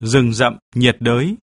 rừng rậm nhiệt đới.